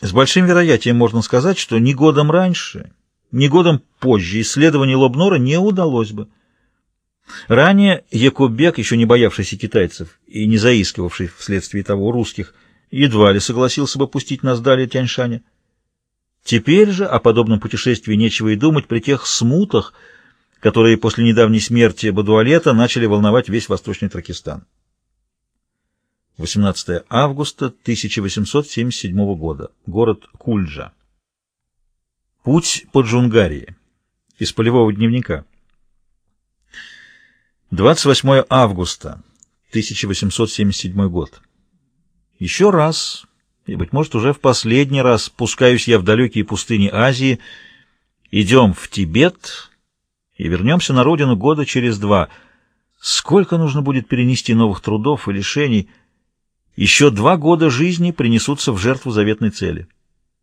С большим вероятием можно сказать, что ни годом раньше, ни годом позже исследование Лобнора не удалось бы. Ранее Якубек, еще не боявшийся китайцев и не заискивавший вследствие того русских, едва ли согласился бы пустить нас далее Тяньшаня. Теперь же о подобном путешествии нечего и думать при тех смутах, которые после недавней смерти Бадуалета начали волновать весь Восточный Тракистан. 18 августа 1877 года. Город Кульджа. Путь по Джунгарии. Из полевого дневника. 28 августа 1877 год. Еще раз, и, быть может, уже в последний раз пускаюсь я в далекие пустыни Азии, идем в Тибет и вернемся на родину года через два. Сколько нужно будет перенести новых трудов и лишений — еще два года жизни принесутся в жертву заветной цели.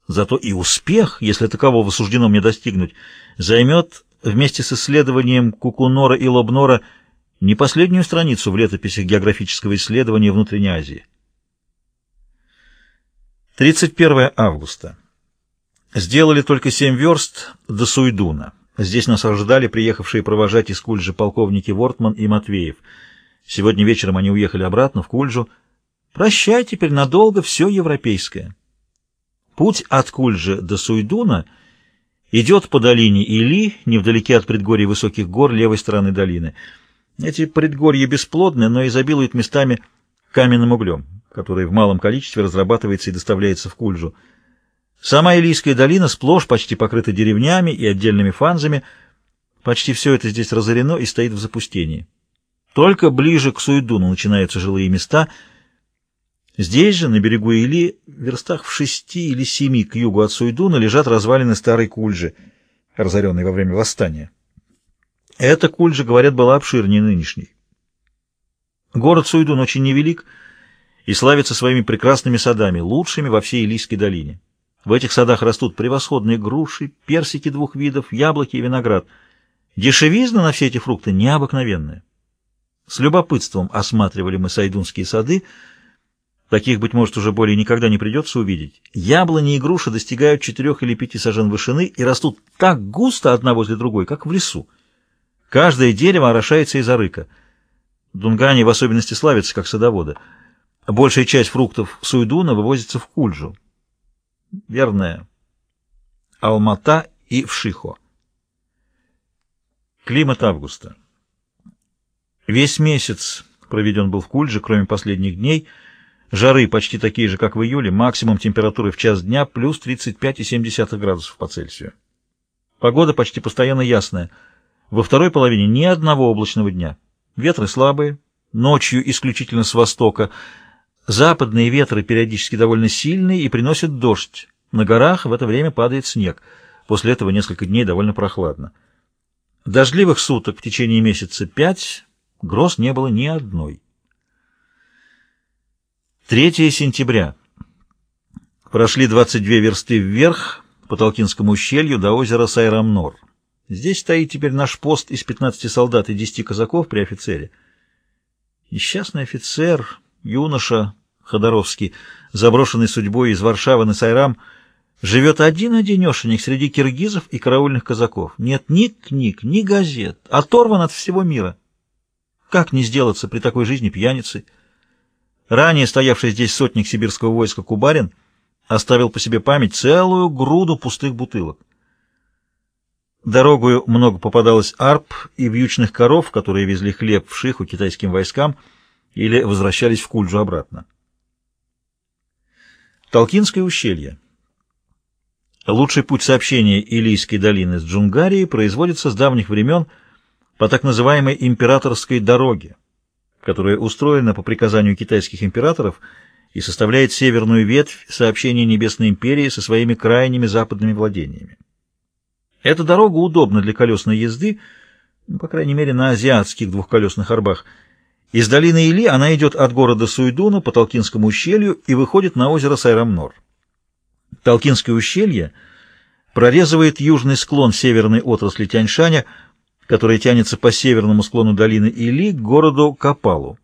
Зато и успех, если такового суждено мне достигнуть, займет вместе с исследованием Кукунора и Лобнора не последнюю страницу в летописях географического исследования Внутренней Азии. 31 августа. Сделали только семь верст до Суйдуна. Здесь нас ожидали приехавшие провожать из Кульжи полковники Вортман и Матвеев. Сегодня вечером они уехали обратно в Кульжу, Прощай теперь надолго все европейское. Путь от Кульжи до Суйдуна идет по долине Или, невдалеке от предгорий высоких гор левой стороны долины. Эти предгорья бесплодны, но изобилуют местами каменным углем, который в малом количестве разрабатывается и доставляется в Кульжу. Сама Илийская долина сплошь почти покрыта деревнями и отдельными фанзами. Почти все это здесь разорено и стоит в запустении. Только ближе к Суйдуну начинаются жилые места — Здесь же, на берегу Или, верстах в шести или семи к югу от Суйдуна, лежат развалины старой Кульжи, разоренной во время восстания. Эта Кульжа, говорят, была обширнее нынешней. Город Суйдун очень невелик и славится своими прекрасными садами, лучшими во всей Илийской долине. В этих садах растут превосходные груши, персики двух видов, яблоки и виноград. Дешевизна на все эти фрукты необыкновенная. С любопытством осматривали мы сайдунские сады, Таких, быть может, уже более никогда не придется увидеть. Яблони и груши достигают четырех или пяти сажен вышины и растут так густо одна возле другой, как в лесу. Каждое дерево орошается из арыка. Дунгане в особенности славятся как садоводы. Большая часть фруктов Суйдуна вывозится в Кульжу. Верная. Алмата и Вшихо. Климат августа. Весь месяц проведен был в Кульже, кроме последних дней — Жары почти такие же, как в июле, максимум температуры в час дня плюс 35,7 градусов по Цельсию. Погода почти постоянно ясная. Во второй половине ни одного облачного дня. Ветры слабые, ночью исключительно с востока. Западные ветры периодически довольно сильные и приносят дождь. На горах в это время падает снег. После этого несколько дней довольно прохладно. Дождливых суток в течение месяца пять, гроз не было ни одной. 3 сентября. Прошли 22 версты вверх по Толкинскому ущелью до озера Сайрамнор. Здесь стоит теперь наш пост из 15 солдат и 10 казаков при офицере. Несчастный офицер, юноша Ходоровский, заброшенный судьбой из Варшавы на Сайрам, живет один-одинешенек среди киргизов и караульных казаков. Нет ни книг, ни газет, оторван от всего мира. Как не сделаться при такой жизни пьяницей? Ранее стоявший здесь сотник сибирского войска Кубарин оставил по себе память целую груду пустых бутылок. Дорогою много попадалось арп и вьючных коров, которые везли хлеб в Шиху китайским войскам или возвращались в Кульджу обратно. Толкинское ущелье. Лучший путь сообщения Илийской долины с Джунгарией производится с давних времен по так называемой императорской дороге, которая устроена по приказанию китайских императоров и составляет северную ветвь сообщения Небесной империи со своими крайними западными владениями. Эта дорога удобна для колесной езды, ну, по крайней мере, на азиатских двухколесных арбах. Из долины Или она идет от города Суйдуна по Толкинскому ущелью и выходит на озеро Сайрамнор. Толкинское ущелье прорезывает южный склон северной отрасли Тяньшаня – которая тянется по северному склону долины Или к городу Капалу.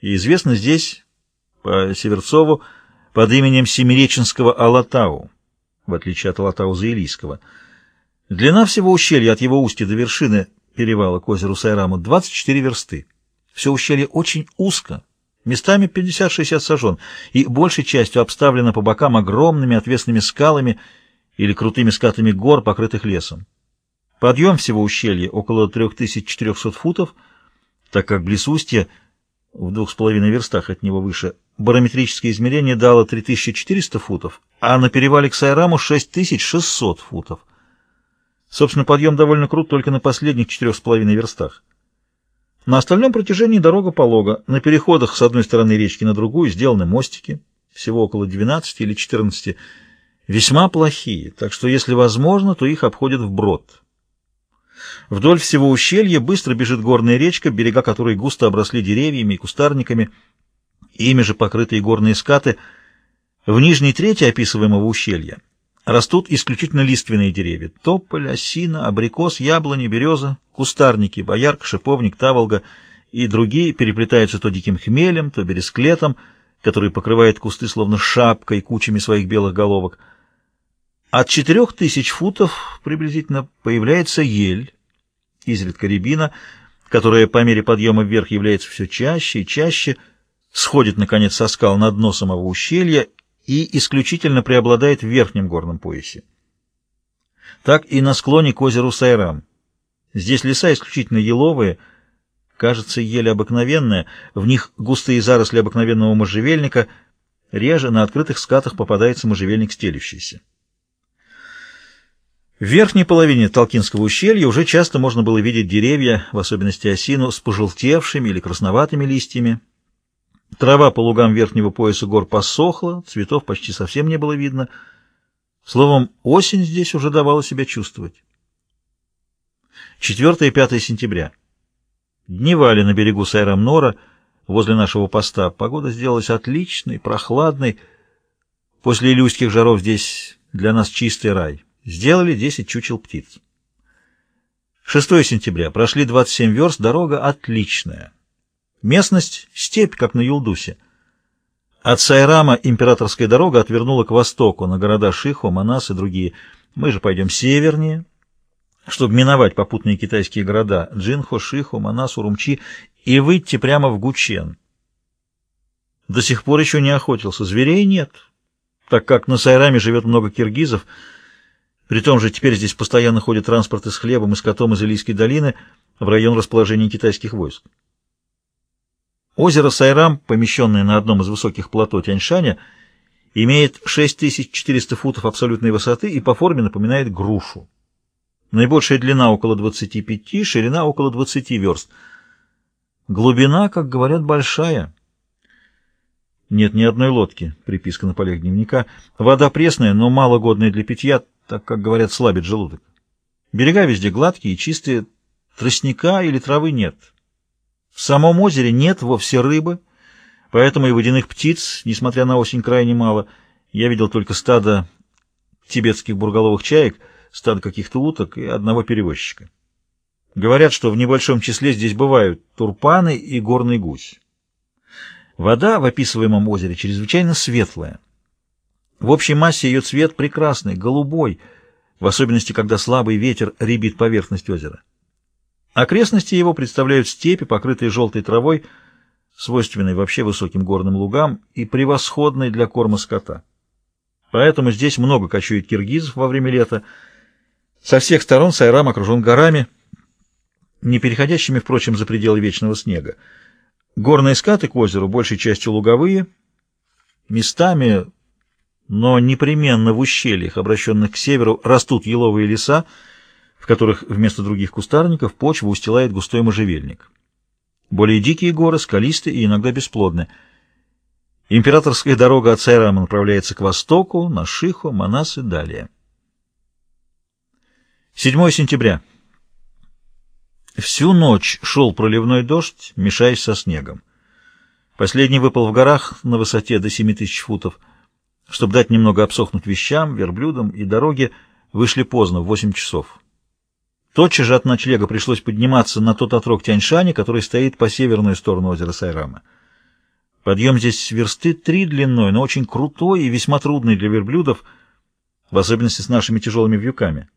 И известно здесь, по Северцову, под именем Семиреченского Алатау, в отличие от Алатау-Заилийского. Длина всего ущелья от его устья до вершины перевала к озеру Сайраму 24 версты. Все ущелье очень узко, местами 50-60 сажен, и большей частью обставлено по бокам огромными отвесными скалами или крутыми скатами гор, покрытых лесом. Подъем всего ущелья около 3400 футов, так как близ устья, в двух с половиной верстах от него выше, барометрическое измерение дало 3400 футов, а на перевале к Сайраму 6600 футов. Собственно, подъем довольно крут только на последних четырех с половиной верстах. На остальном протяжении дорога полога. На переходах с одной стороны речки на другую сделаны мостики, всего около 12 или 14, весьма плохие, так что, если возможно, то их обходят вброд. Вдоль всего ущелья быстро бежит горная речка, берега которой густо обросли деревьями и кустарниками, ими же покрытые горные скаты. В нижней трети описываемого ущелья растут исключительно лиственные деревья — тополь, осина, абрикос, яблони, береза, кустарники, боярка, шиповник, таволга и другие переплетаются то диким хмелем, то бересклетом, который покрывает кусты словно шапкой кучами своих белых головок. От четырех тысяч футов приблизительно появляется ель, изредка рябина, которая по мере подъема вверх является все чаще и чаще, сходит, наконец, со скал на дно самого ущелья и исключительно преобладает в верхнем горном поясе. Так и на склоне к озеру Сайрам. Здесь леса исключительно еловые, кажется, еле обыкновенная, в них густые заросли обыкновенного можжевельника, реже на открытых скатах попадается можжевельник стелющийся. В верхней половине Толкинского ущелья уже часто можно было видеть деревья, в особенности осину, с пожелтевшими или красноватыми листьями, Трава по лугам верхнего пояса гор посохла, цветов почти совсем не было видно. Словом, осень здесь уже давала себя чувствовать. 4 и 5 сентября. Дневали на берегу Сайрамнора, возле нашего поста. Погода сделалась отличной, прохладной. После илюйских жаров здесь для нас чистый рай. Сделали 10 чучел птиц. 6 сентября. Прошли 27 верст, дорога отличная. Местность — степь, как на Юлдусе. От Сайрама императорская дорога отвернула к востоку, на города Шихо, Манас и другие. Мы же пойдем севернее, чтобы миновать попутные китайские города Джинхо, Шихо, Манас, Урумчи и выйти прямо в Гучен. До сих пор еще не охотился. Зверей нет, так как на Сайраме живет много киргизов. При том же теперь здесь постоянно ходят транспорты с хлебом и скотом из Илийской долины в район расположения китайских войск. Озеро Сайрам, помещенное на одном из высоких плато Тяньшаня, имеет 6400 футов абсолютной высоты и по форме напоминает грушу. Наибольшая длина около 25, ширина около 20 верст. Глубина, как говорят, большая. Нет ни одной лодки, приписка на полях дневника. Вода пресная, но малогодная для питья, так как, говорят, слабит желудок. Берега везде гладкие и чистые, тростника или травы нет. В самом озере нет вовсе рыбы, поэтому и водяных птиц, несмотря на осень, крайне мало. Я видел только стадо тибетских бурголовых чаек, стадо каких-то уток и одного перевозчика. Говорят, что в небольшом числе здесь бывают турпаны и горный гусь. Вода в описываемом озере чрезвычайно светлая. В общей массе ее цвет прекрасный, голубой, в особенности, когда слабый ветер рябит поверхность озера. Окрестности его представляют степи, покрытые желтой травой, свойственной вообще высоким горным лугам и превосходной для корма скота. Поэтому здесь много кочует киргизов во время лета. Со всех сторон Сайрам окружен горами, не переходящими, впрочем, за пределы вечного снега. Горные скаты к озеру большей частью луговые, местами, но непременно в ущельях, обращенных к северу, растут еловые леса, в которых вместо других кустарников почву устилает густой можжевельник. Более дикие горы, скалистые и иногда бесплодны. Императорская дорога от Сайрама направляется к востоку, на Шиху, Манас и далее. 7 сентября. Всю ночь шел проливной дождь, мешаясь со снегом. Последний выпал в горах на высоте до 7 тысяч футов. Чтобы дать немного обсохнуть вещам, верблюдам и дороге, вышли поздно, в 8 часов. Тотчас же от ночлега пришлось подниматься на тот отрог Тяньшани, который стоит по северную сторону озера Сайрама. Подъем здесь версты три длиной, но очень крутой и весьма трудный для верблюдов, в особенности с нашими тяжелыми вьюками.